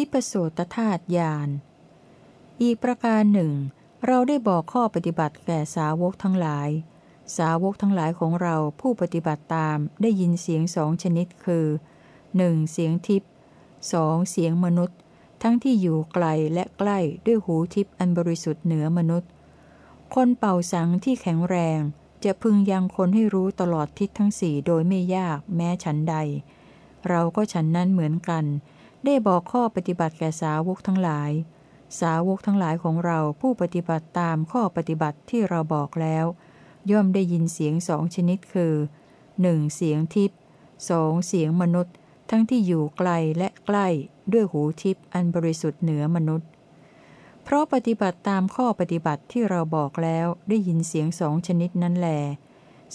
ทิปโสตธาตุญาณอีกประการหนึ่ง เราได้บอกข้อปฏิบัติแก่สาวกทั้งหลาย สาวกทั้งหลายของเราผู้ปฏิบัติตามได้ยินเสียงสองชนิดคือ 1. เสียงทิพย์สองเสียงมนุษย์ ทั้งที่อยู่ไกลและใกล้ด้วยหูทิพย์อันบริสุทธิ์เหนือมนุษย์ คนเป่าสังที่แข็งแรง จะพึงยังคนให้รู้ตลอดทิศทั้งสี่โดยไม่ยากแม้ฉันใด เราก็ฉันนั้นเหมือนกัน ได้บอกข้อปฏิบัติแก่สาวกทั้งหลาย สาวกทั้งหลายของเราผู้ปฏิบัติตามข้อปฏิบัติที่เราบอกแล้ว ย่อมได้ยินเสียงสองชนิดคือ 1. เสียงทิพย์สองเสียงมนุษย์ ทั้งที่อยู่ไกลและใกล้ด้วยหูทิพย์อันบริสุทธิ์เหนือมนุษย์ เพราะปฏิบัติตามข้อปฏิบัติที่เราบอกแล้วได้ยินเสียงสองชนิดนั้นแล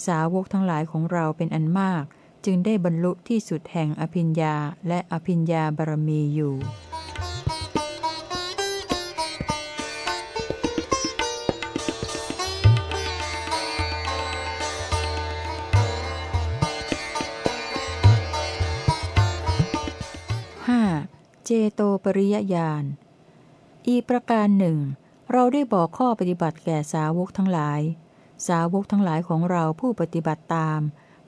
สาวกทั้งหลายของเราเป็นอันมาก จึงได้บรรลุที่สุดแห่งอภิญญาและอภิญญาบารมีอยู่ 5. เจโตปริยญาณ อีกประการหนึ่ง เราได้บอกข้อปฏิบัติแก่สาวกทั้งหลาย สาวกทั้งหลายของเราผู้ปฏิบัติตาม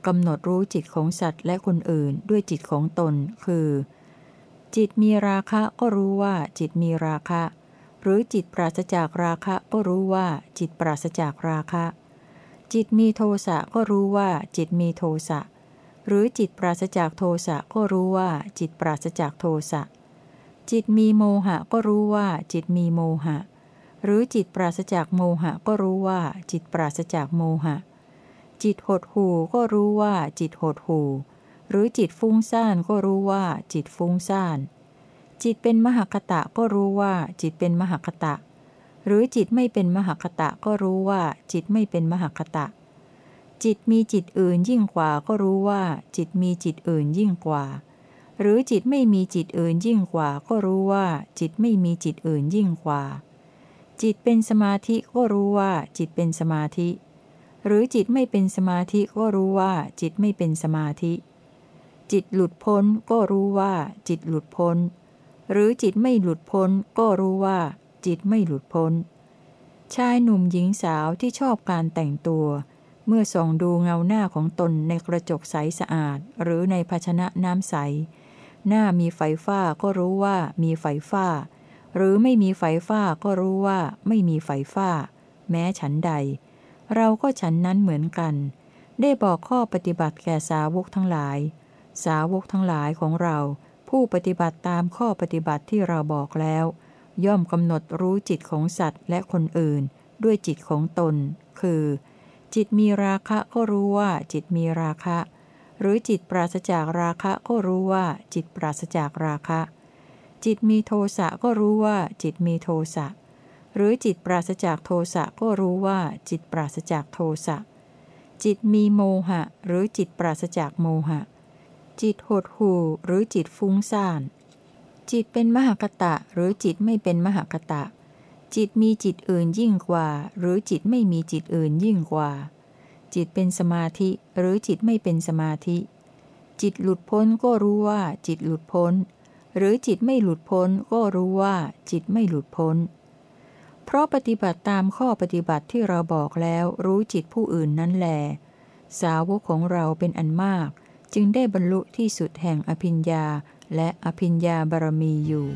กำหนดรู้จิตของสัตว์และคนอื่นด้วยจิตของตน คือ จิตมีราคะก็รู้ว่าจิตมีราคะ หรือจิตปราศจากราคะก็รู้ว่าจิตปราศจากราคะ จิตมีโทสะก็รู้ว่าจิตมีโทสะ หรือจิตปราศจากโทสะก็รู้ว่าจิตปราศจากโทสะ จิตมีโมหะก็รู้ว่าจิตมีโมหะ หรือจิตปราศจากโมหะก็รู้ว่าจิตปราศจากโมหะ จิตหดหูก็รู้ว่าจิตหดหูหรือจิตฟุ้งซ่านก็รู้ว่าจิตฟุ้งซ่าน จิตเป็นมหคตะก็รู้ว่าจิตเป็นมหคตะ หรือจิตไม่เป็นมหคตะก็รู้ว่าจิตไม่เป็นมหคตะ จิตมีจิตอื่นยิ่งกว่าก็รู้ว่าจิตมีจิตอื่นยิ่งกว่า หรือจิตไม่มีจิตอื่นยิ่งกว่าก็รู้ว่าจิตไม่มีจิตอื่นยิ่งกว่า จิตเป็นสมาธิก็รู้ว่าจิตเป็นสมาธิ หรือจิตไม่เป็นสมาธิก็รู้ว่าจิตไม่เป็นสมาธิ จิตหลุดพ้นก็รู้ว่าจิตหลุดพ้น หรือจิตไม่หลุดพ้นก็รู้ว่า จิตไม่หลุดพ้น ชายหนุ่มหญิงสาวที่ชอบการแต่งตัว เมื่อส่องดูเงาหน้าของตนในกระจกใสสะอาด หรือในภาชนะน้ำใส หน้ามีไฟฟ้าก็รู้ว่ามีไฟฟ้า หรือไม่มีไฟฟ้าก็รู้ว่าไม่มีไฟฟ้า แม้ฉันใด เราก็ฉันนั้นเหมือนกัน ได้บอกข้อปฏิบัติแก่สาวกทั้งหลาย สาวกทั้งหลายของเรา ผู้ปฏิบัติตามข้อปฏิบัติที่เราบอกแล้ว ย่อมกำหนดรู้จิตของสัตว์และคนอื่น ด้วยจิตของตน คือ จิตมีราคะก็รู้ว่าจิตมีราคะ หรือจิตปราศจากราคะก็รู้ว่าจิตปราศจากราคะ จิตมีโทสะก็รู้ว่าจิตมีโทสะ หรือจิตปราศจากโทสะก็รู้ว่าจิตปราศจากโทสะ จิตมีโมหะ หรือจิตปราศจากโมหะ จิตหดหู่หรือจิตฟุ้งซ่าน จิตเป็นมหคตะหรือจิตไม่เป็นมหคตะ จิตมีจิตอื่นยิ่งกว่า หรือจิตไม่มีจิตอื่นยิ่งกว่า จิตเป็นสมาธิหรือจิตไม่เป็นสมาธิ จิตหลุดพ้นก็รู้ว่าจิตหลุดพ้น หรือจิตไม่หลุดพ้นก็รู้ว่าจิตไม่หลุดพ้น เพราะปฏิบัติตามข้อปฏิบัติที่เราบอกแล้วรู้จิตผู้อื่นนั้นแล สาวกของเราเป็นอันมาก จึงได้บรรลุที่สุดแห่งอภิญญาและอภิญญาบารมีอยู่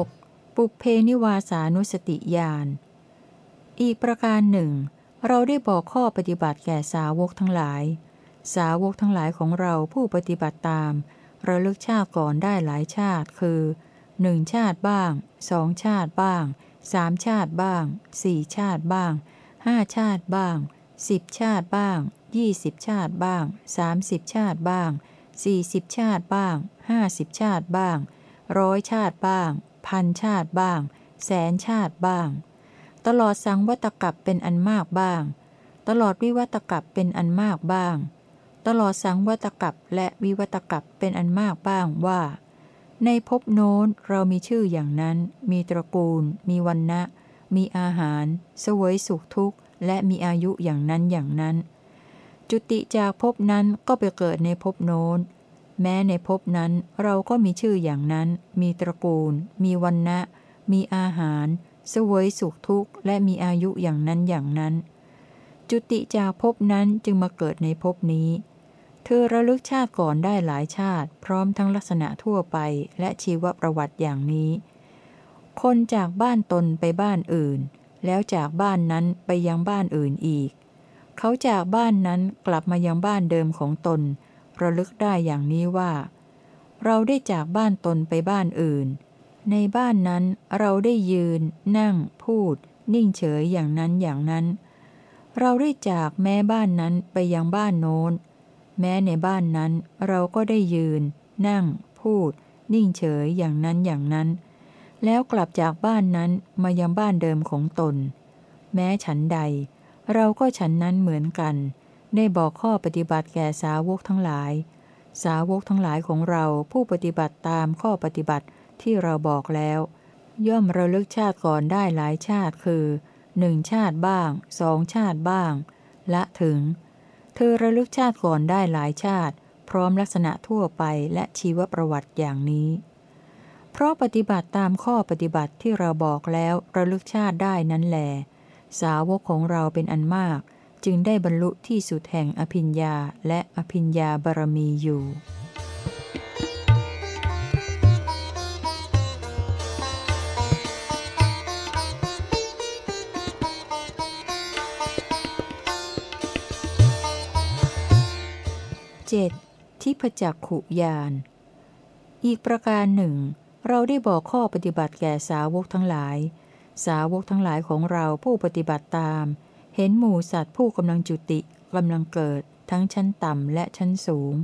6. ปุเพนิวาสานุสติญาณ อีกประการหนึ่ง เราได้บอกข้อปฏิบัติแก่สาวกทั้งหลาย สาวกทั้งหลายของเราผู้ปฏิบัติตามระลึกชาติก่อนได้หลายชาติคือหนึ่งชาติบ้างสองชาติบ้างสามชาติบ้างสี่ชาติบ้างห้าชาติบ้างสิบชาติบ้างยี่สิบชาติบ้างสามสิบชาติบ้างสี่สิบชาติบ้างห้าสิบชาติบ้างร้อยชาติบ้าง พันชาติบ้าง แสนชาติบ้าง ตลอดสังวัตกับเป็นอันมากบ้าง ตลอดวิวัตกับเป็นอันมากบ้าง ตลอดสังวัตกับและวิวัตกับเป็นอันมากบ้างว่า ในภพโน้นเรามีชื่ออย่างนั้น มีตระกูล มีวันนะมีอาหารสวยสุขทุกข์ และมีอายุอย่างนั้นอย่างนั้น จุติจากภพนั้นก็ไปเกิดในภพโน้น แม้ในภพนั้นเราก็มีชื่ออย่างนั้น มีตระกูล มีวันนะมีอาหาร สวยสุขทุกข์และมีอายุอย่างนั้นอย่างนั้น จุติจากภพนั้นจึงมาเกิดในภพนี้ เธอระลึกชาติก่อนได้หลายชาติ พร้อมทั้งลักษณะทั่วไปและชีวประวัติอย่างนี้ คนจากบ้านตนไปบ้านอื่น แล้วจากบ้านนั้นไปยังบ้านอื่นอีก เขาจากบ้านนั้นกลับมายังบ้านเดิมของตน ระลึกได้อย่างนี้ว่า เราได้จากบ้านตนไปบ้านอื่น ในบ้านนั้นเราได้ยืน นั่ง พูด นิ่งเฉยอย่างนั้นอย่างนั้น เราได้จากแม้บ้านนั้นไปยังบ้านโน้น แม้ในบ้านนั้นเราก็ได้ยืน นั่ง พูด นิ่งเฉยอย่างนั้นอย่างนั้น แล้วกลับจากบ้านนั้นมายังบ้านเดิมของตน แม้ฉันใด เราก็ฉันนั้นเหมือนกัน ได้บอกข้อปฏิบัติแก่สาวกทั้งหลาย สาวกทั้งหลายของเราผู้ปฏิบัติตามข้อปฏิบัติ ที่เราบอกแล้ว ย่อมระลึกชาติก่อนได้หลายชาติคือหนึ่งชาติบ้างสองชาติบ้าง ละถึง เธอระลึกชาติก่อนได้หลายชาติ พร้อมลักษณะทั่วไปและชีวประวัติอย่างนี้ เพราะปฏิบัติตามข้อปฏิบัติที่เราบอกแล้วระลึกชาติได้นั้นแหลสาวกของเราเป็นอันมาก จึงได้บรรลุที่สุดแห่งอภิญญาและอภิญญาบารมีอยู่ เจ็ดทิพจักขุยาน อีกประการหนึ่ง เราได้บอกข้อปฏิบัติแก่สาวกทั้งหลาย สาวกทั้งหลายของเราผู้ปฏิบัติตาม เห็นหมู่สัตว์ผู้กำลังจุติกำลังเกิด ทั้งชั้นต่ำและชั้นสูง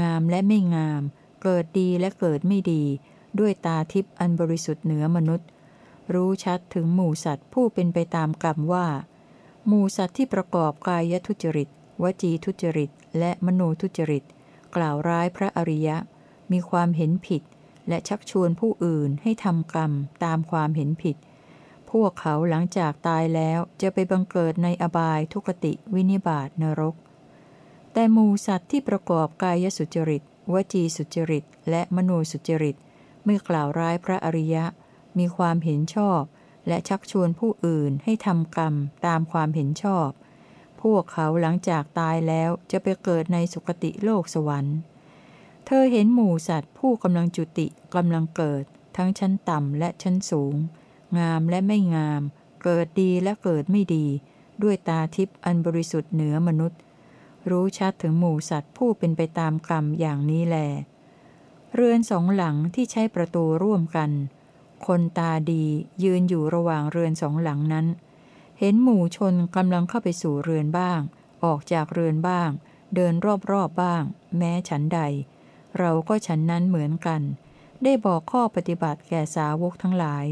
งามและไม่งาม เกิดดีและเกิดไม่ดี ด้วยตาทิพย์อันบริสุทธิ์เหนือมนุษย์ รู้ชัดถึงหมู่สัตว์ผู้เป็นไปตามกรรมว่า หมู่สัตว์ที่ประกอบกายทุจริต วจีทุจริต และมโนทุจริต กล่าวร้ายพระอริยะ มีความเห็นผิด และชักชวนผู้อื่นให้ทำกรรมตามความเห็นผิด พวกเขาหลังจากตายแล้วจะไปบังเกิดในอบายทุกติวินิบาตนรก แต่มูสัตว์ที่ประกอบกายสุจริต วจีสุจริต และมโนสุจริตเมื่อกล่าวร้ายพระอริยะ มีความเห็นชอบ และชักชวนผู้อื่นให้ทำกรรมตามความเห็นชอบ พวกเขาหลังจากตายแล้วจะไปเกิดในสุคติโลกสวรรค์ เธอเห็นหมู่สัตว์ผู้กำลังจุติกำลังเกิด ทั้งชั้นต่ำและชั้นสูง งามและไม่งาม เกิดดีและเกิดไม่ดี ด้วยตาทิพย์อันบริสุทธิ์เหนือมนุษย์ รู้ชัดถึงหมู่สัตว์ผู้เป็นไปตามกรรมอย่างนี้แล เรือนสองหลังที่ใช้ประตูร่วมกัน คนตาดียืนอยู่ระหว่างเรือนสองหลังนั้น เห็นหมู่ชนกำลังเข้าไปสู่เรือนบ้าง ออกจากเรือนบ้าง เดินรอบๆบบ้าง แม้ฉันใด เราก็ฉันนั้นเหมือนกัน ได้บอกข้อปฏิบัติแก่สาวกทั้งหลาย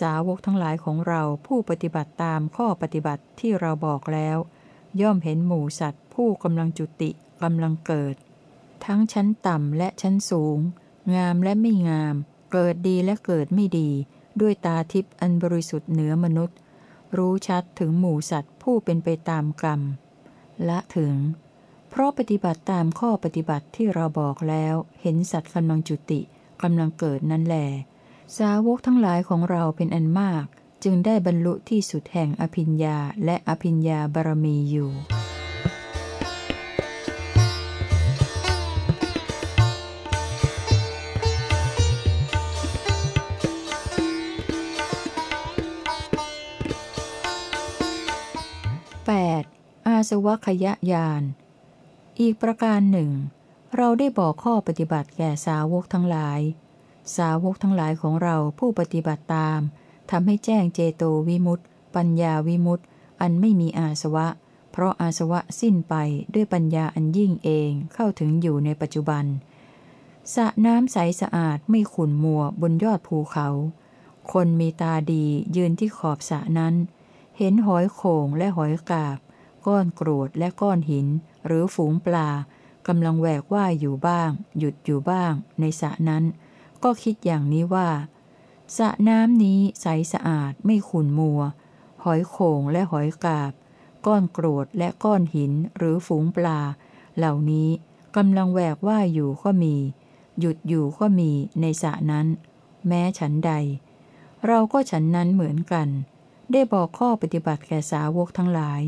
สาวกทั้งหลายของเราผู้ปฏิบัติตามข้อปฏิบัติที่เราบอกแล้ว ย่อมเห็นหมู่สัตว์ ผู้กำลังจุติกำลังเกิด ทั้งชั้นต่ำและชั้นสูง งามและไม่งาม เกิดดีและเกิดไม่ดี ด้วยตาทิพย์อันบริสุทธิ์เหนือมนุษย์ รู้ชัดถึงหมู่สัตว์ผู้เป็นไปตามกรรม ละถึง เพราะปฏิบัติตามข้อปฏิบัติที่เราบอกแล้วเห็นสัตว์กำลังจุติกำลังเกิดนั่นแหลสาวกทั้งหลายของเราเป็นอันมาก จึงได้บรรลุที่สุดแห่งอภิญญาและอภิญญาบารมีอยู่ วคยญาณ อีกประการหนึ่ง เราได้บอกข้อปฏิบัติแก่สาวกทั้งหลาย สาวกทั้งหลายของเราผู้ปฏิบัติตามทำให้แจ้งเจโตวิมุตติปัญญาวิมุตติอันไม่มีอาสวะ เพราะอาสวะสิ้นไปด้วยปัญญาอันยิ่งเองเข้าถึงอยู่ในปัจจุบันสระน้ำใสสะอาดไม่ขุ่นมัวบนยอดภูเขา คนมีตาดียืนที่ขอบสระนั้น เห็นหอยโข่งและหอยกาบ ก้อนกรวดและก้อนหิน หรือฝูงปลากำลังแหวกว่ายอยู่บ้าง หยุดอยู่บ้าง ในสระนั้น ก็คิดอย่างนี้ว่าสระน้ำนี้ใสสะอาดไม่ขุ่นมัว หอยโข่งและหอยกาบ ก้อนกรวดและก้อนหินหรือฝูงปลา เหล่านี้กำลังแหวกว่ายอยู่ก็มี หยุดอยู่ก็มีในสระนั้น แม้ฉันใด เราก็ฉันนั้นเหมือนกัน ได้บอกข้อปฏิบัติแก่สาวกทั้งหลาย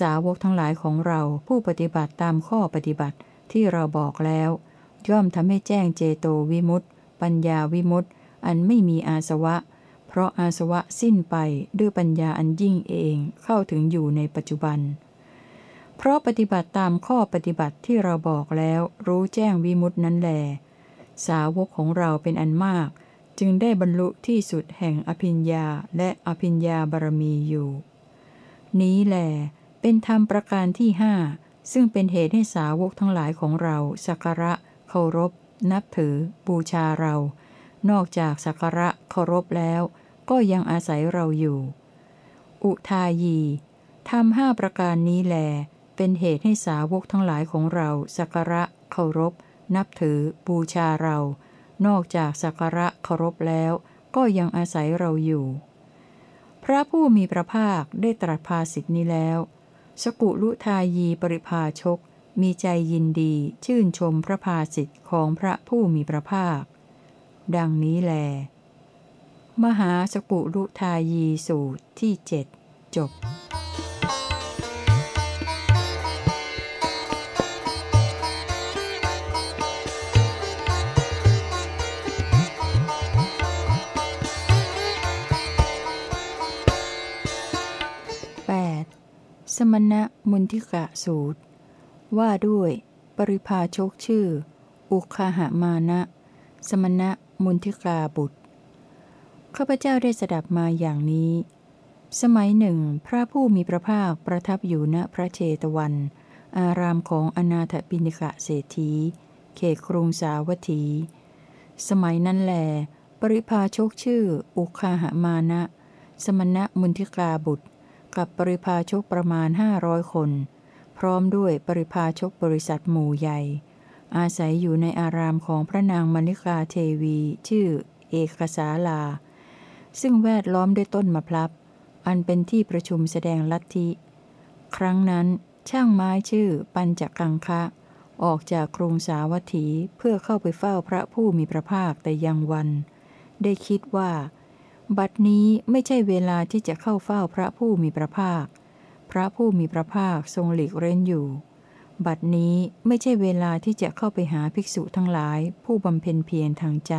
สาวกทั้งหลายของเราผู้ปฏิบัติตามข้อปฏิบัติที่เราบอกแล้ว ย่อมทำให้แจ้งเจโตวิมุตติปัญญาวิมุตติอันไม่มีอาสวะ เพราะอาสวะสิ้นไปด้วยปัญญาอันยิ่งเองเข้าถึงอยู่ในปัจจุบัน เพราะปฏิบัติตามข้อปฏิบัติที่เราบอกแล้วรู้แจ้งวิมุตินั้นแล สาวกของเราเป็นอันมาก จึงได้บรรลุที่สุดแห่งอภิญญาและอภิญญาบารมีอยู่ นี้แหล เป็นธรรมประการที่ห้าซึ่งเป็นเหตุให้สาวกทั้งหลายของเราสักการะ เคารพ นับถือ บูชาเรา นอกจากสักการะเคารพแล้ว ก็ยังอาศัยเราอยู่ อุทายีทำห้าประการนี้แล เป็นเหตุให้สาวกทั้งหลายของเราสักการะ เคารพ นับถือ บูชาเรา นอกจากสักการะเคารพแล้ว ก็ยังอาศัยเราอยู่ พระผู้มีพระภาคได้ตรัสภาสิทธินี้แล้ว สกุลุทายีปริภาชก มีใจยินดีชื่นชมพระภาสิทธิ์ของพระผู้มีพระภาค ดังนี้แล มหาสกุลุทายีสูตรที่เจ็ดจบ สมณะมุนทิกะสูตร ว่าด้วย ปริพาชกชื่อ อุคาหามานะ สมณะมุนทิกาบุตร ข้าพเจ้าได้สดับมาอย่างนี้ สมัยหนึ่ง พระผู้มีพระภาคประทับอยู่ณพระเชตวัน อารามของอนาถปิณิกะเศรษฐี เขตกรุงสาวัตถี สมัยนั้นแหลปริพาชกชื่อ อุคาหามานะ สมณะมุนทิกาบุตร กับปริพาชกประมาณห้าร้อยคน พร้อมด้วยปริพาชกบริษัทหมู่ใหญ่ อาศัยอยู่ในอารามของพระนางมณิกาเทวี ชื่อ เอกสาลา ซึ่งแวดล้อมด้วยต้นมะพร้าวอันเป็นที่ประชุมแสดงลัทธิ ครั้งนั้นช่างไม้ชื่อปัญจกังคะ ออกจากกรุงสาวัตถีเพื่อเข้าไปเฝ้าพระผู้มีพระภาคแต่ยังวัน ได้คิดว่า บัดนี้ไม่ใช่เวลาที่จะเข้าเฝ้าพระผู้มีพระภาค พระผู้มีพระภาคทรงหลีกเร้นอยู่ บัดนี้ไม่ใช่เวลาที่จะเข้าไปหาภิกษุทั้งหลาย ผู้บำเพ็ญเพียรทางใจ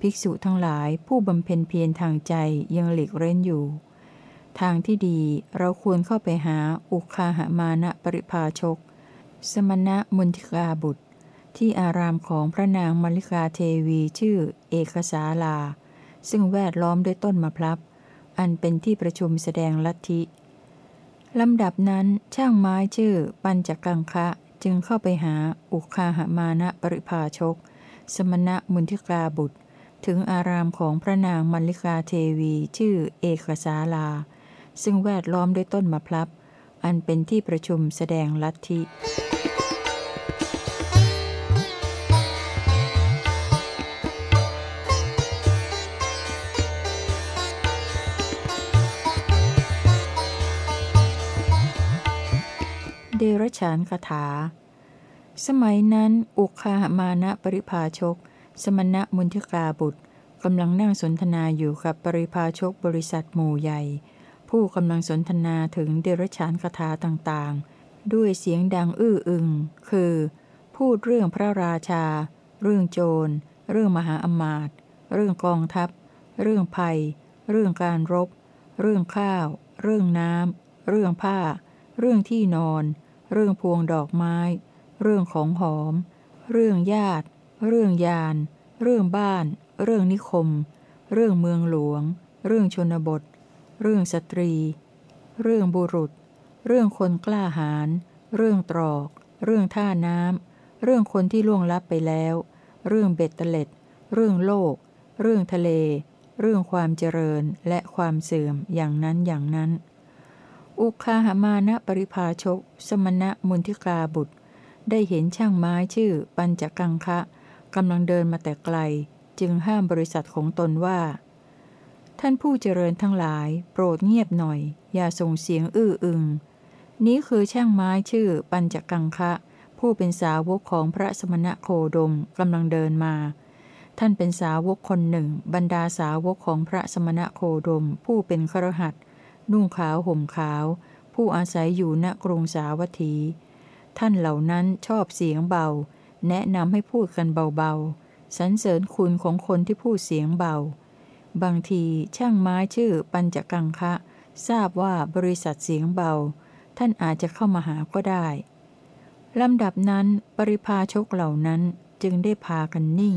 ภิกษุทั้งหลายผู้บำเพ็ญเพียรทางใจยังหลีกเร้นอยู่ ทางที่ดีเราควรเข้าไปหาอุคาหามานะปริภาชก สมณะมุนทิกาบุตร ที่อารามของพระนางมลิกาเทวีชื่อเอกสาลา ซึ่งแวดล้อมด้วยต้นมะพร้าวอันเป็นที่ประชุมแสดงลัทธิลำดับนั้นช่างไม้ชื่อ ปัญจกังคะจึงเข้าไปหาอุคาหมานะปริภาชก สมณะมุนทิกาบุตร ถึงอารามของพระนางมัลลิกาเทวีชื่อเอกสาลา ซึ่งแวดล้อมด้วยต้นมะพร้าวอันเป็นที่ประชุมแสดงลัทธิ เดรฉานคาถา สมัยนั้นอุคาหมานะปริภาชก สมณะมุนทิกาบุตรกำลังนั่งสนทนาอยู่กับปริภาชกบริษัทหมู่ใหญ่ ผู้กำลังสนทนาถึงเดรฉานคาถาต่างๆ ด้วยเสียงดังอื้ออึง คือ พูดเรื่องพระราชา เรื่องโจร เรื่องมหาอมาตย์เรื่องกองทัพ เรื่องภัย เรื่องการรบ เรื่องข้าว เรื่องน้ำเรื่องผ้า เรื่องที่นอน เรื่องพวงดอกไม้ เรื่องของหอม เรื่องญาติ เรื่องยาน เรื่องบ้าน เรื่องนิคม เรื่องเมืองหลวง เรื่องชนบท เรื่องสตรี เรื่องบุรุษ เรื่องคนกล้าหาญ เรื่องตรอก เรื่องท่าน้ำ เรื่องคนที่ล่วงลับไปแล้ว เรื่องเบ็ดเตล็ด เรื่องโลก เรื่องทะเล เรื่องความเจริญและความเสื่อมอย่างนั้นอย่างนั้น อุคาหามานะปริภาชก สมณะมุนทิกาบุตร ได้เห็นช่างไม้ชื่อปัญจกังคะกำลังเดินมาแต่ไกล จึงห้ามบริษัทของตนว่า ท่านผู้เจริญทั้งหลาย โปรดเงียบหน่อย อย่าส่งเสียงอื้ออึง นี้คือช่างไม้ชื่อปัญจกังคะ ผู้เป็นสาวกของพระสมณะโคดมกำลังเดินมา ท่านเป็นสาวกคนหนึ่ง บรรดาสาวกของพระสมณะโคดมผู้เป็นครหัส นุ่งขาวห่มขาว ผู้อาศัยอยู่ณกรุงสาวัตถี ท่านเหล่านั้นชอบเสียงเบา แนะนำให้พูดกันเบาๆสรรเสริญคุณของคนที่พูดเสียงเบา บางทีช่างไม้ชื่อปัญจกังคะ ทราบว่าบริษัทเสียงเบา ท่านอาจจะเข้ามาหาก็ได้ลำดับนั้นปริพาชกเหล่านั้นจึงได้พากันนิ่ง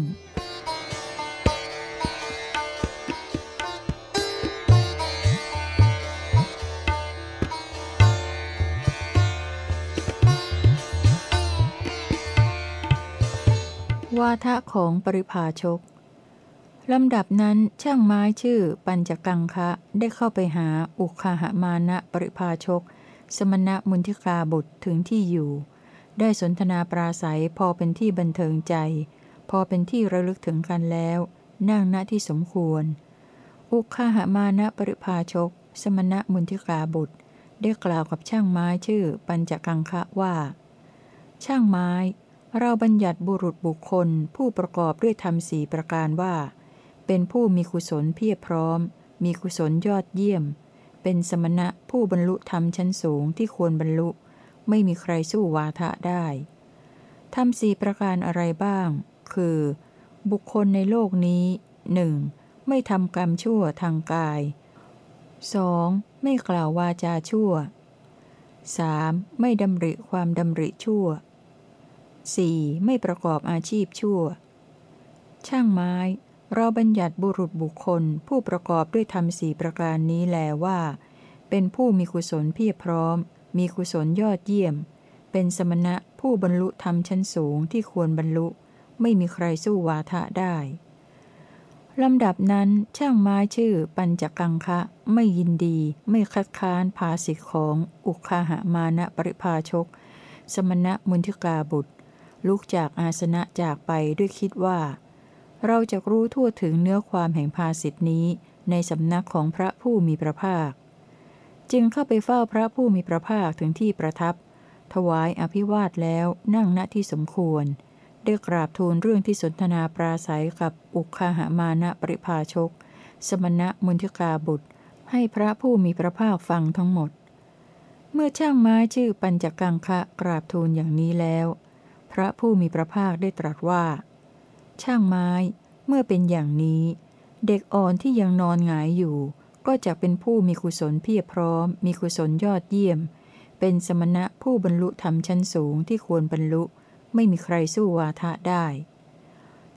วาทะของปริพาชกลำดับนั้นช่างไม้ชื่อปัญจกังคะได้เข้าไปหาอุคาหมานะปริพาชก สมณะมุนทิกาบุตรถึงที่อยู่ ได้สนทนาปราศัยพอเป็นที่บันเทิงใจ พอเป็นที่ระลึกถึงกันแล้ว นั่งณที่สมควร อุคาหมานะปริพาชก สมณะมุนทิกาบุตร ได้กล่าวกับช่างไม้ชื่อปัญจกังคะว่า ช่างไม้ เราบัญญัติบุรุษบุคคลผู้ประกอบด้วยธรรมสี่ประการว่า เป็นผู้มีกุศลเพียรพร้อม มีกุศลยอดเยี่ยม เป็นสมณะผู้บรรลุธรรมชั้นสูงที่ควรบรรลุ ไม่มีใครสู้วาทะได้ธรรมสี่ประการอะไรบ้าง คือ บุคคลในโลกนี้หนึ่งไม่ทำกรรมชั่วทางกาย 2. ไม่กล่าววาจาชั่ว 3. ไม่ดำริความดำริชั่ว 4. ไม่ประกอบอาชีพชั่ว ช่างไม้ เราบัญญัติบุรุษบุคคลผู้ประกอบด้วยธรรมสี่ประการนี้แลว่า เป็นผู้มีกุศลเพียรพร้อม มีกุศลยอดเยี่ยม เป็นสมณะผู้บรรลุธรรมชั้นสูงที่ควรบรรลุ ไม่มีใครสู้วาทะได้ลำดับนั้นช่างไม้ชื่อปัญจกังคะ ไม่ยินดี ไม่คัดค้านภาสิทธิของอุคาหามานะปริภาชก สมณะมุนทิกาบุตร ลุกจากอาสนะจากไปด้วยคิดว่า เราจะรู้ทั่วถึงเนื้อความแห่งภาสิทธินี้ในสำนักของพระผู้มีพระภาค จึงเข้าไปเฝ้าพระผู้มีพระภาคถึงที่ประทับ ถวายอภิวาทแล้วนั่งณที่สมควรได้กราบทูลเรื่องที่สนทนาปราศัยกับอุคาหามานะปริภาชก สมณะมุนทิกาบุตร ให้พระผู้มีพระภาคฟังทั้งหมด เมื่อช่างไม้ชื่อปัญจกังคะกราบทูลอย่างนี้แล้ว พระผู้มีพระภาคได้ตรัสว่า ช่างไม้เมื่อเป็นอย่างนี้ เด็กอ่อนที่ยังนอนหงายอยู่ ก็จะเป็นผู้มีกุศลเพียรพร้อม มีกุศลยอดเยี่ยม เป็นสมณะผู้บรรลุธรรมชั้นสูงที่ควรบรรลุ ไม่มีใครสู้วาทะได้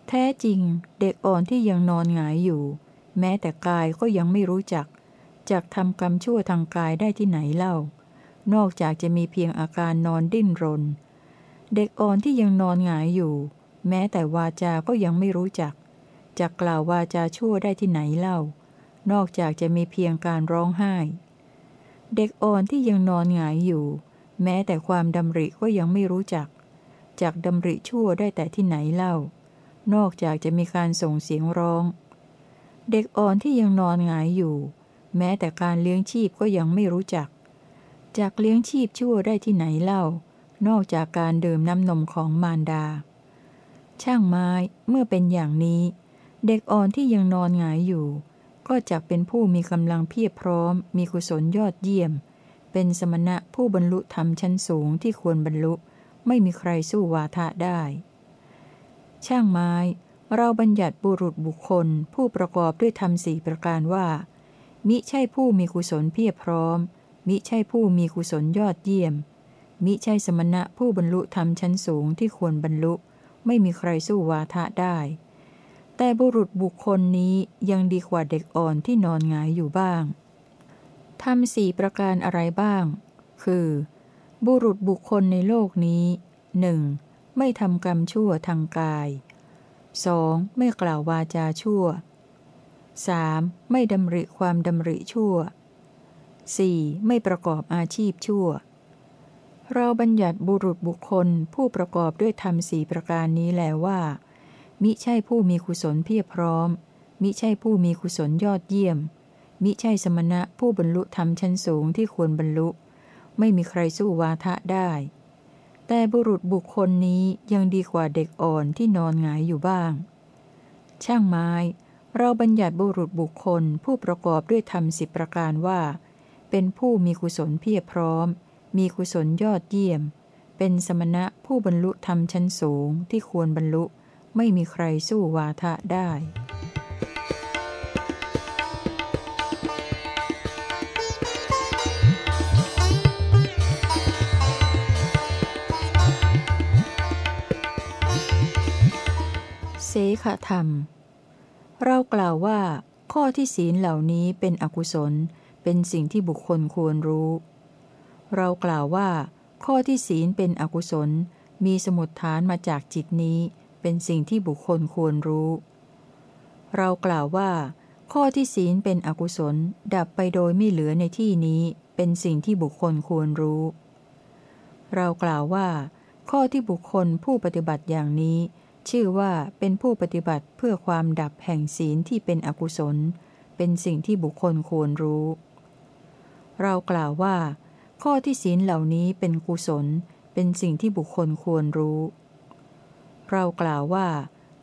แท้จริง เด็กอ่อนที่ยังนอนหงายอยู่ แม้แต่กายก็ยังไม่รู้จักจากทำกรรมชั่วทางกายได้ที่ไหนเล่า นอกจากจะมีเพียงอาการนอนดิ้นรน เด็กอ่อนที่ยังนอนหงายอยู่ แม้แต่วาจาก็ยังไม่รู้จักจะกล่าววาจาชั่วได้ที่ไหนเล่า นอกจากจะมีเพียงการร้องไห้ เด็กอ่อนที่ยังนอนหงายอยู่ แม้แต่ความดำริก็ยังไม่รู้จักจากดำริชั่วได้แต่ที่ไหนเล่า นอกจากจะมีการส่งเสียงร้อง เด็กอ่อนที่ยังนอนหงายอยู่ แม้แต่การเลี้ยงชีพก็ยังไม่รู้จักจากเลี้ยงชีพชั่วได้ที่ไหนเล่า นอกจากการดื่มน้ำนมของมารดา ช่างไม้เมื่อเป็นอย่างนี้ เด็กอ่อนที่ยังนอนหงายอยู่ ก็จะเป็นผู้มีกำลังเพียรพร้อม มีกุศลยอดเยี่ยม เป็นสมณะผู้บรรลุธรรมชั้นสูงที่ควรบรรลุ ไม่มีใครสู้วาทะได้ ช่างไม้ เราบัญญัติบุรุษบุคคล ผู้ประกอบด้วยธรรมสี่ประการว่า มิใช่ผู้มีกุศลเพียรพร้อม มิใช่ผู้มีกุศลยอดเยี่ยม มิใช่สมณะผู้บรรลุธรรมชั้นสูงที่ควรบรรลุ ไม่มีใครสู้วาทะได้ แต่บุรุษบุคคลนี้ยังดีกว่าเด็กอ่อนที่นอนงายอยู่บ้างทำสี่ประการอะไรบ้าง คือ บุรุษบุคคลในโลกนี้หนึ่งไม่ทำกรรมชั่วทางกาย 2. ไม่กล่าววาจาชั่ว 3. ไม่ดำริความดำริชั่ว 4. ไม่ประกอบอาชีพชั่ว เราบัญญัติบุรุษบุคคลผู้ประกอบด้วยธรรมสี่ประการนี้แล้วว่า มิใช่ผู้มีกุศลเพียบพร้อม มิใช่ผู้มีกุศลยอดเยี่ยม มิใช่สมณะผู้บรรลุธรรมชั้นสูงที่ควรบรรลุ ไม่มีใครสู้วาทะได้ แต่บุรุษบุคคลนี้ยังดีกว่าเด็กอ่อนที่นอนหงายอยู่บ้าง ช่างไม้ เราบัญญัติบุรุษบุคคลผู้ประกอบด้วยธรรมสิบประการว่า เป็นผู้มีกุศลเพียบพร้อม มีกุศลยอดเยี่ยม เป็นสมณะผู้บรรลุธรรมชั้นสูงที่ควรบรรลุไม่มีใครสู้วาทะได้เสขธรรม เรากล่าวว่า ข้อที่ศีลเหล่านี้เป็นอกุศล เป็นสิ่งที่บุคคลควรรู้ เรากล่าวว่า ข้อที่ศีลเป็นอกุศล มีสมุดฐานมาจากจิตนี้ เป็นสิ่งที่บุคคลควรรู้ เรากล่าวว่า ข้อที่ศีลเป็นอกุศล ดับไปโดยไม่เหลือในที่นี้ เป็นสิ่งที่บุคคลควรรู้ เรากล่าวว่า ข้อที่บุคคลผู้ปฏิบัติอย่างนี้ ชื่อว่าเป็นผู้ปฏิบัติเพื่อความดับแห่งศีลที่เป็นอกุศล เป็นสิ่งที่บุคคลควรรู้ เรากล่าวว่า ข้อที่ศีลเหล่านี้เป็นกุศล เป็นสิ่งที่บุคคลควรรู้ เรากล่าวว่า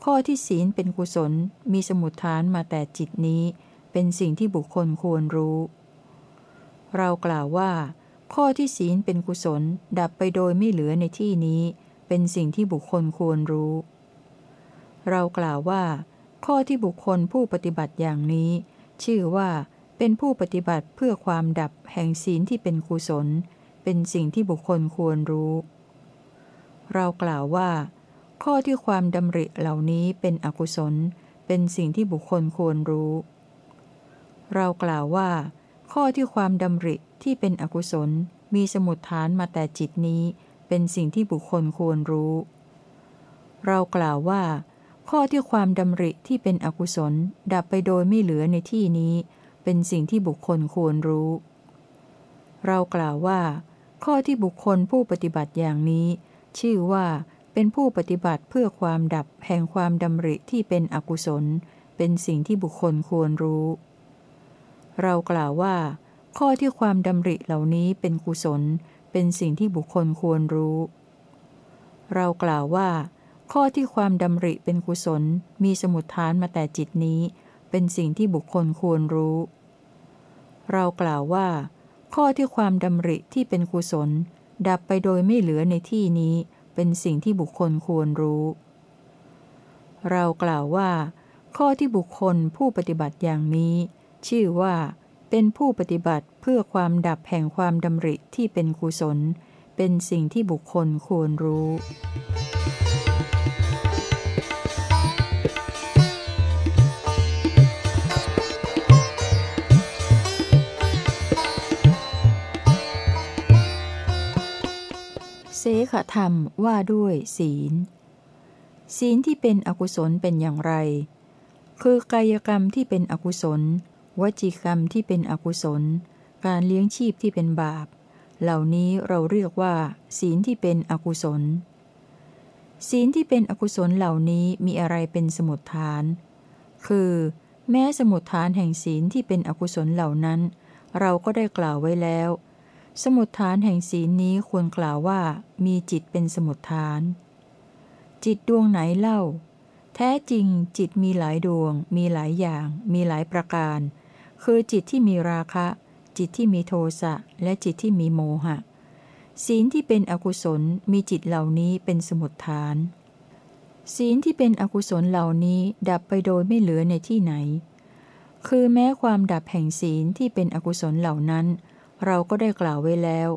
ข้อที่ศีลเป็นกุศลมีสมุดฐานมาแต่จิตนี้ เป็นสิ่งที่บุคคลควรรู้ เรากล่าวว่า ข้อที่ศีลเป็นกุศลดับไปโดยไม่เหลือในที่นี้ เป็นสิ่งที่บุคคลควรรู้ เรากล่าวว่า ข้อที่บุคคลผู้ปฏิบัติอย่างนี้ ชื่อว่า เป็นผู้ปฏิบัติเพื่อความดับแห่งศีลที่เป็นกุศล เป็นสิ่งที่บุคคลควรรู้ เรากล่าวว่า ข้อที่ความดำริเหล่านี้เป็นอกุศล เป็นสิ่งที่บุคคลควรรู้ เรากล่าวว่า ข้อที่ความดำริที่เป็นอกุศลมีสมุดฐานมาแต่จิตนี้ เป็นสิ่งที่บุคคลควรรู้ เรากล่าวว่า ข้อที่ความดำริที่เป็นอกุศล ดับไปโดยไม่เหลือในที่นี้ เป็นสิ่งที่บุคคลควรรู้ เรากล่าวว่า ข้อที่บุคคลผู้ปฏิบัติอย่างนี้ ชื่อว่าเป็นผู้ปฏิบัติเพื่อความดับแห่งความดำริที่เป็นอกุศล เป็นสิ่งที่บุคคลควรรู้ เรากล่าวว่า ข้อที่ความดำริเหล่านี้เป็นกุศล เป็นสิ่งที่บุคคลควรรู้ เรากล่าวว่า ข้อที่ความดำริเป็นกุศล มีสมุดฐานมาแต่จิตนี้ เป็นสิ่งที่บุคคลควรรู้ เรากล่าวว่า ข้อที่ความดำริที่เป็นกุศล ดับไปโดยไม่เหลือในที่นี้เป็นสิ่งที่บุคคลควรรู้ เรากล่าวว่า ข้อที่บุคคลผู้ปฏิบัติอย่างนี้ ชื่อว่า เป็นผู้ปฏิบัติเพื่อความดับแห่งความดำริที่เป็นกุศล เป็นสิ่งที่บุคคลควรรู้ ขธรรมว่าด้วยศีล ศีลที่เป็นอกุศลเป็นอย่างไร คือกายกรรมที่เป็นอกุศล วจีกรรมที่เป็นอกุศล การเลี้ยงชีพที่เป็นบาป เหล่านี้เราเรียกว่า ศีลที่เป็นอกุศล ศีลที่เป็นอกุศลเหล่านี้มีอะไรเป็นสมุดฐาน คือ แม้สมุดฐานแห่งศีลที่เป็นอกุศลเหล่านั้น เราก็ได้กล่าวไว้แล้ว สมุดฐานแห่งศีลนี้ควรกล่าวว่า มีจิตเป็นสมุดฐาน จิตดวงไหนเล่า แท้จริงจิตมีหลายดวง มีหลายอย่าง มีหลายประการ คือจิตที่มีราคะ จิตที่มีโทสะและจิตที่มีโมหะ ศีลที่เป็นอกุศลมีจิตเหล่านี้เป็นสมุดฐาน ศีลที่เป็นอกุศลเหล่านี้ดับไปโดยไม่เหลือในที่ไหน คือแม้ความดับแห่งศีลที่เป็นอกุศลเหล่านั้น เราก็ได้กล่าวไว้แล้ว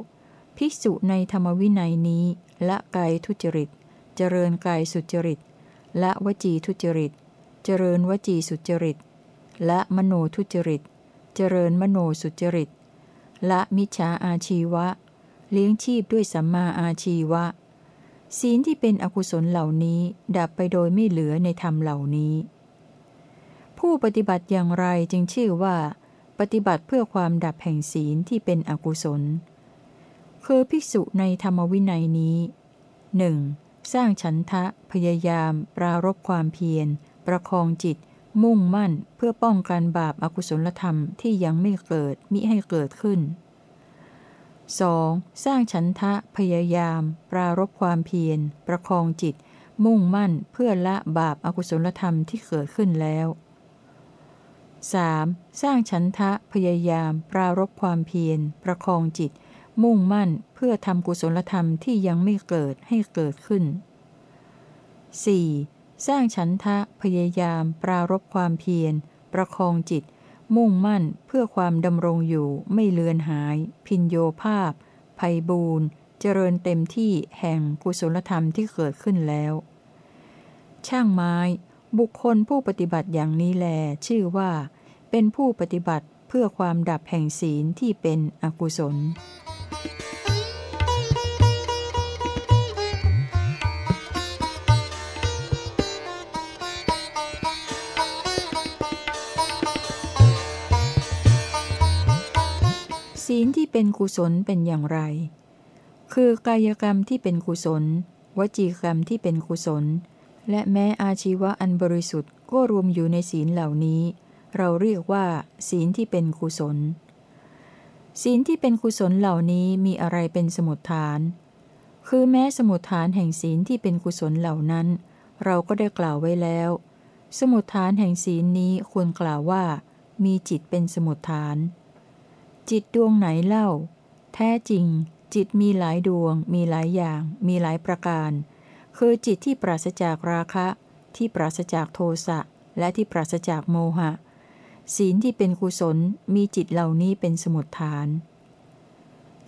ภิกษุในธรรมวินัยนี้ ละกายทุจริต เจริญกายสุจริต ละวจีทุจริต เจริญวจีสุจริต ละมโนทุจริต เจริญมโนสุจริต ละมิจฉาอาชีวะ เลี้ยงชีพด้วยสัมมาอาชีวะ ศีลที่เป็นอกุศลเหล่านี้ดับไปโดยไม่เหลือในธรรมเหล่านี้ ผู้ปฏิบัติอย่างไรจึงชื่อว่า ปฏิบัติเพื่อความดับแห่งศีลที่เป็นอกุศล คือภิกษุในธรรมวินัยนี้หนึ่งสร้างฉันทะ พยายาม ปรารบความเพียร ประคองจิต มุ่งมั่นเพื่อป้องกันบาปอากุศลธรรมที่ยังไม่เกิดมิให้เกิดขึ้น 2. สร้างฉันทะ พยายาม ปรารบความเพียร ประคองจิต มุ่งมั่นเพื่อละบาปอากุศลธรรมที่เกิดขึ้นแล้ว 3. สร้างฉันทะพยายาม ปรารบความเพียร ประคองจิต มุ่งมั่นเพื่อทำกุศลธรรมที่ยังไม่เกิดให้เกิดขึ้น 4. สร้างฉันทะพยายาม ปรารบความเพียร ประคองจิต มุ่งมั่นเพื่อความดำรงอยู่ไม่เลือนหาย พินโยภาพภัยบูนเจริญเต็มที่แห่งกุศลธรรมที่เกิดขึ้นแล้ว ช่างไม้ บุคคลผู้ปฏิบัติอย่างนี้แล ชื่อว่า เป็นผู้ปฏิบัติเพื่อความดับแห่งศีลที่เป็นอกุศล ศีลที่เป็นกุศลเป็นอย่างไร คือกายกรรมที่เป็นกุศล วจีกรรมที่เป็นกุศล และแม้อาชีวะอันบริสุทธิ์ก็รวมอยู่ในศีลเหล่านี้ เราเรียกว่า ศีลที่เป็นกุศล ศีลที่เป็นกุศลเหล่านี้มีอะไรเป็นสมุดฐาน คือแม้สมุดฐานแห่งศีลที่เป็นกุศลเหล่านั้น เราก็ได้กล่าวไว้แล้ว สมุดฐานแห่งศีลนี้ควรกล่าวว่า มีจิตเป็นสมุดฐาน จิตดวงไหนเล่า แท้จริง จิตมีหลายดวง มีหลายอย่าง มีหลายประการ คือจิตที่ปราศจากราคะ ที่ปราศจากโทสะและที่ปราศจากโมหะ ศีลที่เป็นกุศลมีจิตเหล่านี้เป็นสมุดฐาน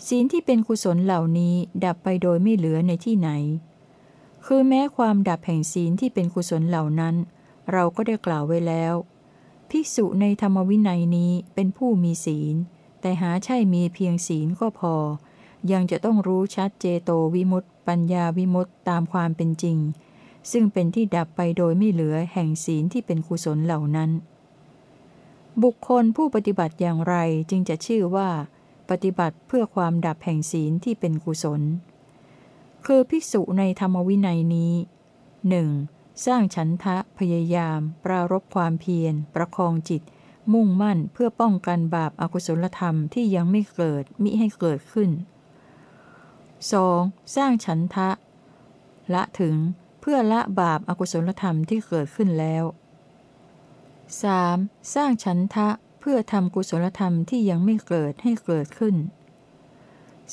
ศีลที่เป็นกุศลเหล่านี้ดับไปโดยไม่เหลือในที่ไหน คือแม้ความดับแห่งศีลที่เป็นกุศลเหล่านั้น เราก็ได้กล่าวไว้แล้ว ภิกษุในธรรมวินัยนี้เป็นผู้มีศีล แต่หาใช่มีเพียงศีลก็พอ ยังจะต้องรู้ชัดเจโตวิมุตติปัญญาวิมุตติตามความเป็นจริง ซึ่งเป็นที่ดับไปโดยไม่เหลือแห่งศีลที่เป็นกุศลเหล่านั้น บุคคลผู้ปฏิบัติอย่างไรจึงจะชื่อว่า ปฏิบัติเพื่อความดับแห่งศีลที่เป็นกุศล คือภิกษุในธรรมวินัยนี้หนึ่งสร้างฉันทะพยายาม ปรารบความเพียร ประคองจิต มุ่งมั่นเพื่อป้องกันบาปอากุศลธรรมที่ยังไม่เกิดมิให้เกิดขึ้น 2. สร้างฉันทะ ละถึงเพื่อละบาปอากุศลธรรมที่เกิดขึ้นแล้ว 3. สร้างฉันทะเพื่อทำกุศลธรรมที่ยังไม่เกิดให้เกิดขึ้น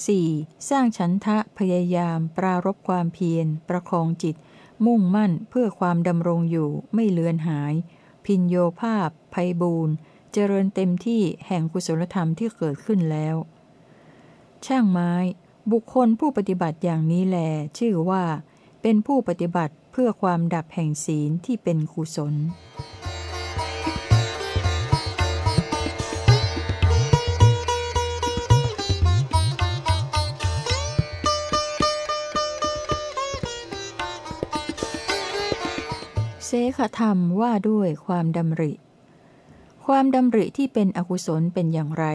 4. สร้างฉันทะพยายามปรารบความเพียร ประคองจิต มุ่งมั่นเพื่อความดำรงอยู่ไม่เลือนหาย พินโยภาพภัยบูนเจริญเต็มที่แห่งกุศลธรรมที่เกิดขึ้นแล้ว ช่างไม้ บุคคลผู้ปฏิบัติอย่างนี้แล ชื่อว่า เป็นผู้ปฏิบัติเพื่อความดับแห่งศีลที่เป็นกุศล เสขธรรมว่าด้วยความดำริ ความดำริที่เป็นอกุศลเป็นอย่างไร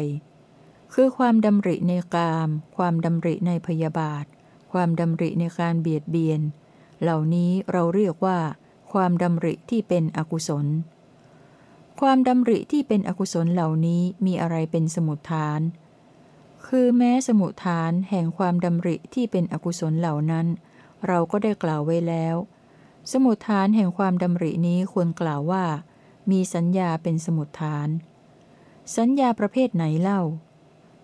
คือความดำริในกาม ความดำริในพยาบาท ความดำริในการเบียดเบียน เหล่านี้เราเรียกว่า ความดำริที่เป็นอกุศล ความดำริที่เป็นอกุศลเหล่านี้มีอะไรเป็นสมุทฐาน คือแม้สมุทฐานแห่งความดำริที่เป็นอกุศลเหล่านั้น เราก็ได้กล่าวไว้แล้ว สมุทฐานแห่งความดำรินี้ควรกล่าวว่า มีสัญญาเป็นสมุทฐาน สัญญาประเภทไหนเล่า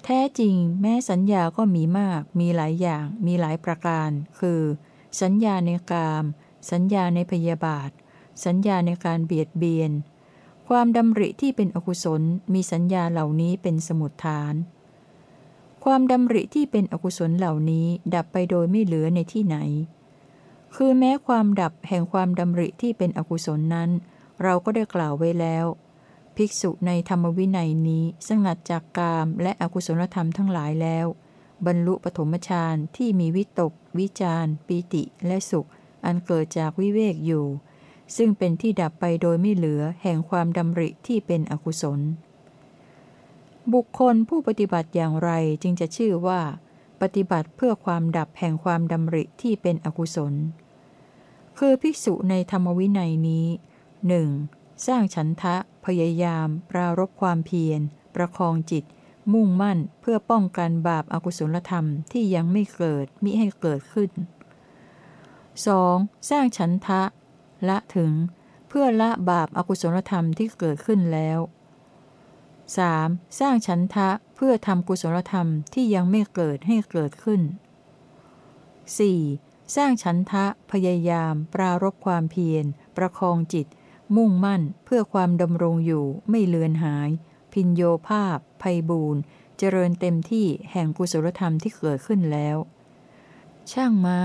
แท้จริง แม้สัญญาก็มีมาก มีหลายอย่าง มีหลายประการ คือ สัญญาในกาม สัญญาในพยาบาท สัญญาในการเบียดเบียน ความดำริที่เป็นอกุศล มีสัญญาเหล่านี้เป็นสมุทฐาน ความดำริที่เป็นอกุศลเหล่านี้ดับไปโดยไม่เหลือในที่ไหน คือแม้ความดับแห่งความดำริที่เป็นอกุศลนั้น เราก็ได้กล่าวไว้แล้ว ภิกษุในธรรมวินัยนี้สงัดจากกามและอกุศลธรรมทั้งหลายแล้ว บรรลุปฐมฌานที่มีวิตก วิจารปีติและสุข อันเกิดจากวิเวกอยู่ ซึ่งเป็นที่ดับไปโดยไม่เหลือแห่งความดำริที่เป็นอกุศล บุคคลผู้ปฏิบัติอย่างไรจึงจะชื่อว่า ปฏิบัติเพื่อความดับแห่งความดำริที่เป็นอกุศล คือภิกษุในธรรมวินัยนี้หนึ่งสร้างฉันทะ พยายาม ปรารบความเพียร ประคองจิต มุ่งมั่นเพื่อป้องกันบาปอากุศลธรรมที่ยังไม่เกิดมิให้เกิดขึ้น 2. สร้างฉันทะ ละถึง เพื่อละบาปอากุศลธรรมที่เกิดขึ้นแล้ว 3. สร้างฉันทะเพื่อทำกุศลธรรมที่ยังไม่เกิดให้เกิดขึ้น 4. สร้างฉันทะพยายาม ปรารบความเพียร ประคองจิต มุ่งมั่นเพื่อความดำรงอยู่ไม่เลือนหาย พินโยภาพภัยบูนเจริญเต็มที่แห่งกุศลธรรมที่เกิดขึ้นแล้ว ช่างไม้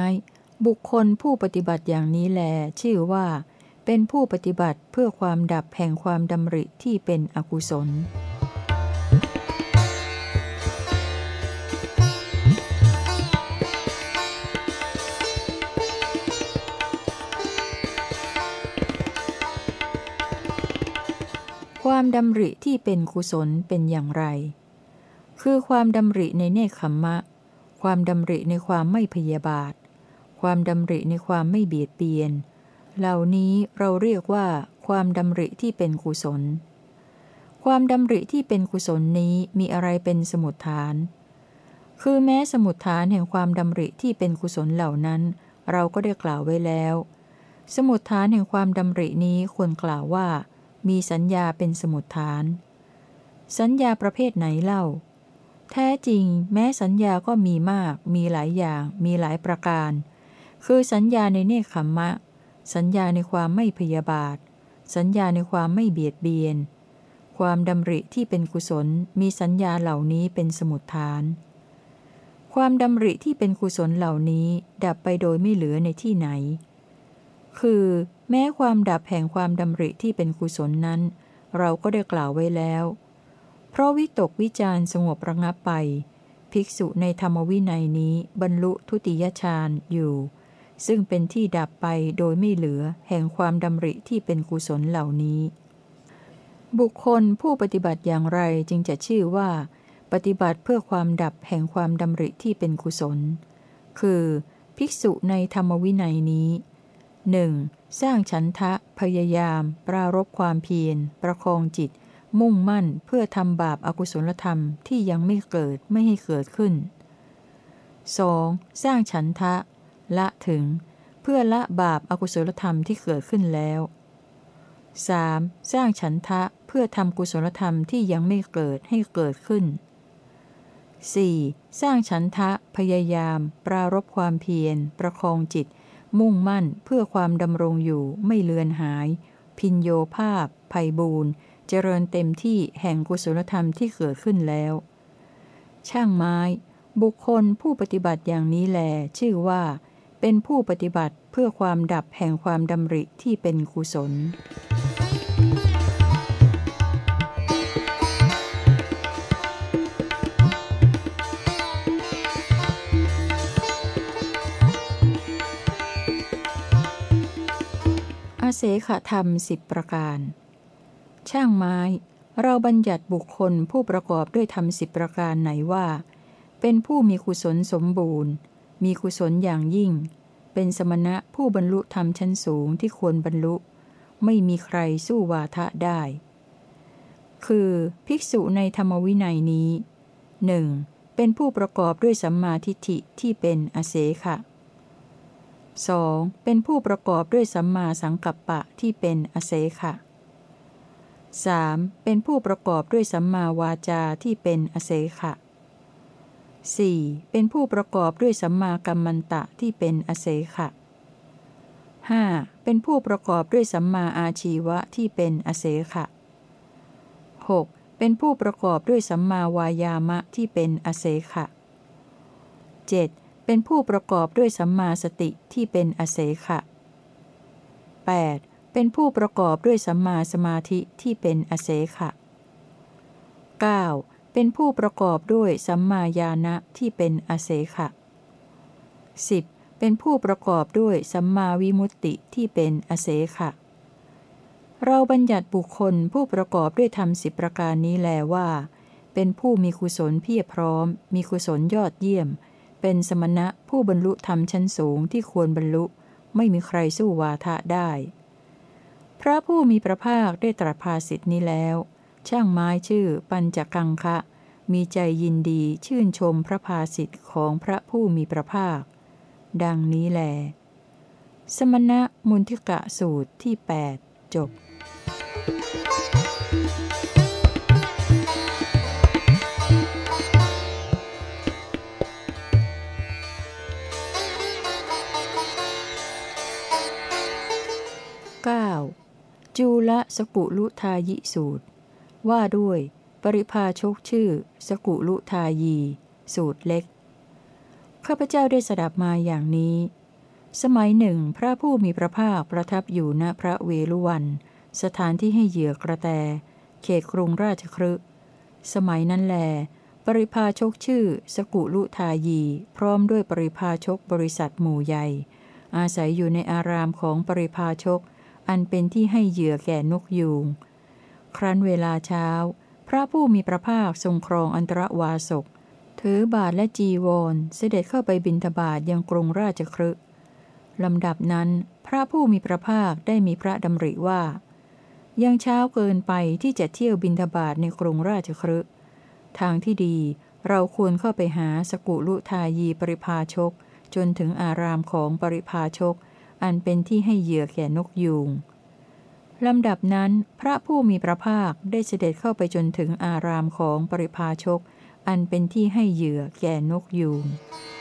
บุคคลผู้ปฏิบัติอย่างนี้แล ชื่อว่า เป็นผู้ปฏิบัติเพื่อความดับแห่งความดำริที่เป็นอกุศล ความดำริที่เป็นกุศลเป็นอย่างไร คือความดำริในเนคขมมะ ความดำริในความไม่พยาบาท ความดำริในความไม่เบียดเบียน เหล่านี้เราเรียกว่า ความดำริที่เป็นกุศล ความดำริที่เป็นกุศลนี้มีอะไรเป็นสมุดฐาน คือแม้สมุดฐานแห่งความดำริที่เป็นกุศลเหล่านั้น เราก็ได้กล่าวไว้แล้ว สมุดฐานแห่งความดำรินี้ควรกล่าวว่า มีสัญญาเป็นสมุดฐาน สัญญาประเภทไหนเล่า แท้จริง แม้สัญญาก็มีมาก มีหลายอย่าง มีหลายประการ คือสัญญาในเนคขมมะ สัญญาในความไม่พยาบาท สัญญาในความไม่เบียดเบียน ความดำริที่เป็นกุศล มีสัญญาเหล่านี้เป็นสมุดฐาน ความดำริที่เป็นกุศลเหล่านี้ ดับไปโดยไม่เหลือในที่ไหน คือ แม้ความดับแห่งความดำริที่เป็นกุศลนั้น เราก็ได้กล่าวไว้แล้ว เพราะวิตกวิจารสงบระงับไป ภิกษุในธรรมวินัยนี้บรรลุทุติยฌานอยู่ ซึ่งเป็นที่ดับไปโดยไม่เหลือแห่งความดำริที่เป็นกุศลเหล่านี้ บุคคลผู้ปฏิบัติอย่างไรจึงจะชื่อว่า ปฏิบัติเพื่อความดับแห่งความดำริที่เป็นกุศล คือ ภิกษุในธรรมวินัยนี้ หนึ่งสร้างฉันทะ พยายาม ปรารบความเพียร ประคองจิต มุ่งมั่นเพื่อทำบาปอากุศลธรรมที่ยังไม่เกิดไม่ให้เกิดขึ้น 2. สร้างฉันทะ ละถึง เพื่อละบาปอากุศลธรรมที่เกิดขึ้นแล้ว 3. สร้างฉันทะเพื่อทำกุศลธรรมที่ยังไม่เกิดให้เกิดขึ้น 4. สร้างฉันทะ พยายาม ปรารบความเพียร ประคองจิต มุ่งมั่นเพื่อความดำรงอยู่ไม่เลือนหาย พินโยภาพภัยบูนเจริญเต็มที่แห่งกุศลธรรมที่เกิดขึ้นแล้ว ช่างไม้ บุคคลผู้ปฏิบัติอย่างนี้แล ชื่อว่า เป็นผู้ปฏิบัติเพื่อความดับแห่งความดำริที่เป็นกุศล เสขธรรมสิบประการ ช่างไม้ เราบัญญัติบุคคลผู้ประกอบด้วยธรรมสิบประการไหนว่า เป็นผู้มีกุศลสมบูรณ์ มีกุศลอย่างยิ่ง เป็นสมณะผู้บรรลุธรรมชั้นสูงที่ควรบรรลุ ไม่มีใครสู้วาทะได้ คือภิกษุในธรรมวินัยนี้หนึ่งเป็นผู้ประกอบด้วยสัมมาทิฏฐิที่เป็นอเสขะ 2. เป็นผู้ประกอบด้วยสัมมาสังกัปปะที่เป็นอเสขะ 3. เป็นผู้ประกอบด้วยสัมมาวาจาที่เป็นอเสขะ 4. เป็นผู้ประกอบด้วยสัมมากัมมันตะที่เป็นอเสขะ 5. เป็นผู้ประกอบด้วยสัมมาอาชีวะที่เป็นอเสขะ 6. เป็นผู้ประกอบด้วยสัมมาวายามะที่เป็นอเสขะ 7. เป็นผู้ประกอบด้วยสัมมาสติที่เป็นอเสขะ 8. เป็นผู้ประกอบด้วยสัมมาสมาธิที่เป็นอเสขะ 9. เป็นผู้ประกอบด้วยสัมมาญาณะที่เป็นอเสขะ 10. เป็นผู้ประกอบด้วยสัมมาวิมุตติที่เป็นอเสขะ เราบัญญัติบุคคลผู้ประกอบด้วยธรรมสิบประการนี้แลว่า เป็นผู้มีกุศลเพียรพร้อม มีกุศลยอดเยี่ยม เป็นสมณะผู้บรรลุธรรมชั้นสูงที่ควรบรรลุ ไม่มีใครสู้วาทะได้ พระผู้มีพระภาคได้ตรัสภาสิทธินี้แล้ว ช่างไม้ชื่อปัญจกังคะ มีใจยินดีชื่นชมพระภาสิทธิ์ของพระผู้มีพระภาค ดังนี้แล สมณะมุนทิกะสูตรที่ 8 จบ 9. จูละสกุลุทายิสูตร ว่าด้วย ปริพาชกชื่อ สกุลุทายี สูตรเล็ก ข้าพเจ้าได้สดับมาอย่างนี้ สมัยหนึ่งพระผู้มีพระภาคประทับอยู่ณพระเวลุวัน สถานที่ให้เหยื่อกระแต เขตกรุงราชครึสมัยนั้นแล ปริพาชกชื่อ สกุลุทายี พร้อมด้วยปริพาชกบริษัทหมู่ใหญ่อาศัยอยู่ในอารามของปริพาชก อันเป็นที่ให้เหยื่อแก่นกยูง ครั้นเวลาเช้า พระผู้มีพระภาคทรงครองอันตรวาสก ถือบาทและจีวรเสด็จเข้าไปบินทบาทยังกรุงราชครึลำดับนั้น พระผู้มีพระภาคได้มีพระดำริว่า ยังเช้าเกินไปที่จะเที่ยวบินทบาทในกรุงราชครึทางที่ดีเราควรเข้าไปหาสกุลุทายีปริพาชก จนถึงอารามของปริพาชก อันเป็นที่ให้เหยื่อแก่นกยูงลำดับนั้นพระผู้มีพระภาคได้เสด็จเข้าไปจนถึงอารามของปริพาชก อันเป็นที่ให้เหยื่อแก่นกยูง「